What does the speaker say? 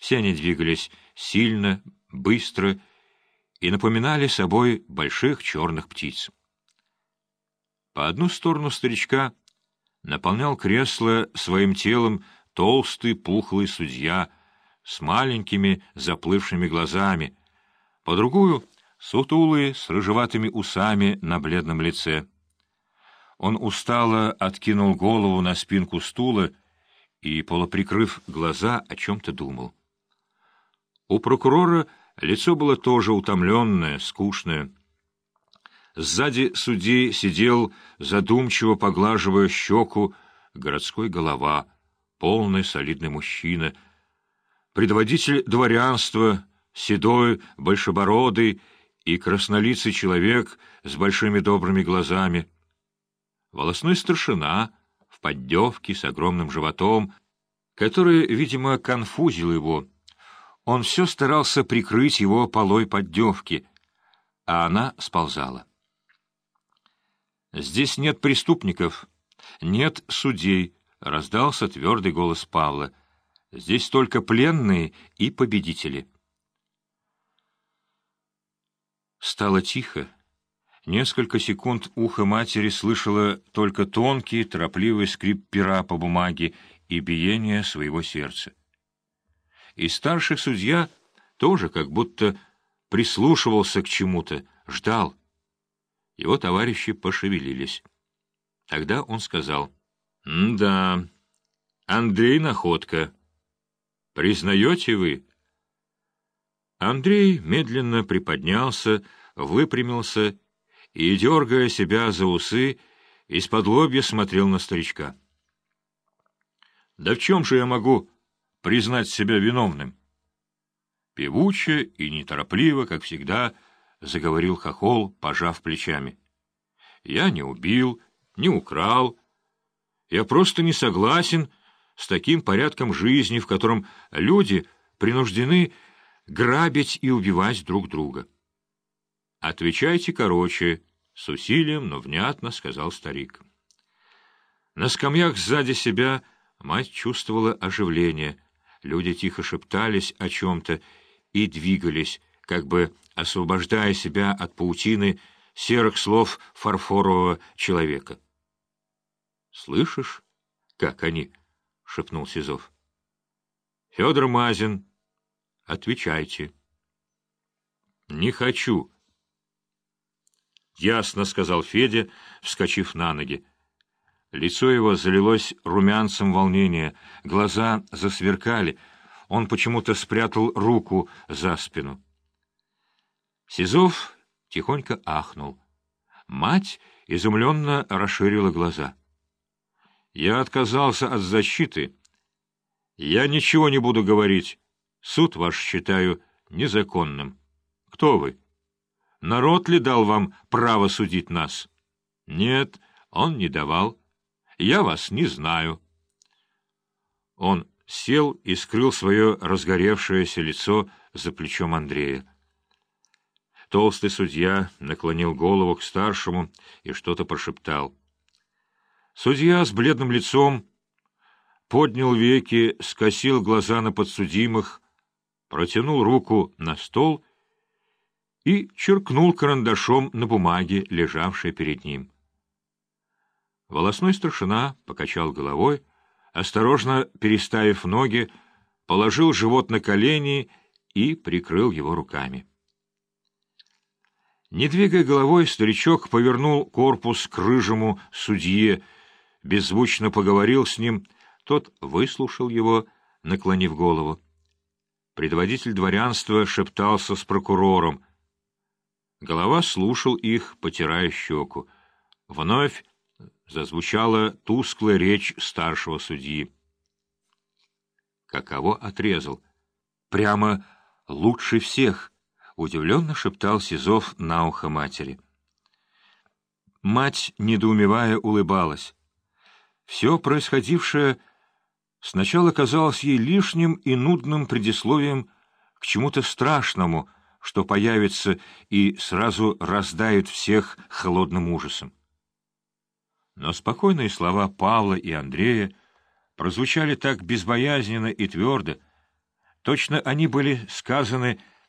Все они двигались сильно, быстро и напоминали собой больших черных птиц. По одну сторону старичка наполнял кресло своим телом толстый пухлый судья с маленькими заплывшими глазами, по другую — сутулый с рыжеватыми усами на бледном лице. Он устало откинул голову на спинку стула и, полуприкрыв глаза, о чем-то думал. У прокурора лицо было тоже утомленное, скучное. Сзади судьи сидел, задумчиво поглаживая щеку, городской голова, полный солидный мужчина, предводитель дворянства, седой, большебородый и краснолицый человек с большими добрыми глазами, волосной старшина в поддевке с огромным животом, который, видимо, конфузил его. Он все старался прикрыть его полой поддевки, а она сползала. «Здесь нет преступников, нет судей», — раздался твердый голос Павла. «Здесь только пленные и победители». Стало тихо. Несколько секунд ухо матери слышало только тонкий, торопливый скрип пера по бумаге и биение своего сердца. И старший судья тоже как будто прислушивался к чему-то, ждал. Его товарищи пошевелились. Тогда он сказал, «Да, Андрей Находка. Признаете вы?» Андрей медленно приподнялся, выпрямился и, дергая себя за усы, из-под лобья смотрел на старичка. «Да в чем же я могу признать себя виновным?» Певуче и неторопливо, как всегда, заговорил хохол, пожав плечами. «Я не убил, не украл. Я просто не согласен с таким порядком жизни, в котором люди принуждены грабить и убивать друг друга». «Отвечайте короче», — с усилием, но внятно сказал старик. На скамьях сзади себя мать чувствовала оживление. Люди тихо шептались о чем-то и двигались, как бы освобождая себя от паутины серых слов фарфорового человека. «Слышишь, как они?» — шепнул Сизов. «Федор Мазин, отвечайте». «Не хочу», «Ясно», — сказал Федя, вскочив на ноги. Лицо его залилось румянцем волнения, глаза засверкали. Он почему-то спрятал руку за спину. Сизов тихонько ахнул. Мать изумленно расширила глаза. «Я отказался от защиты. Я ничего не буду говорить. Суд ваш считаю незаконным. Кто вы?» Народ ли дал вам право судить нас? Нет, он не давал. Я вас не знаю. Он сел и скрыл свое разгоревшееся лицо за плечом Андрея. Толстый судья наклонил голову к старшему и что-то прошептал. Судья с бледным лицом поднял веки, скосил глаза на подсудимых, протянул руку на стол и черкнул карандашом на бумаге, лежавшей перед ним. Волосной старшина покачал головой, осторожно переставив ноги, положил живот на колени и прикрыл его руками. Не двигая головой, старичок повернул корпус к рыжему судье, беззвучно поговорил с ним, тот выслушал его, наклонив голову. Предводитель дворянства шептался с прокурором — Голова слушал их, потирая щеку. Вновь зазвучала тусклая речь старшего судьи. Каково отрезал? Прямо лучше всех, удивленно шептал Сизов на ухо матери. Мать, недоумевая, улыбалась. Все происходившее сначала казалось ей лишним и нудным предисловием к чему-то страшному — что появится и сразу раздает всех холодным ужасом. Но спокойные слова Павла и Андрея прозвучали так безбоязненно и твердо, Точно они были сказаны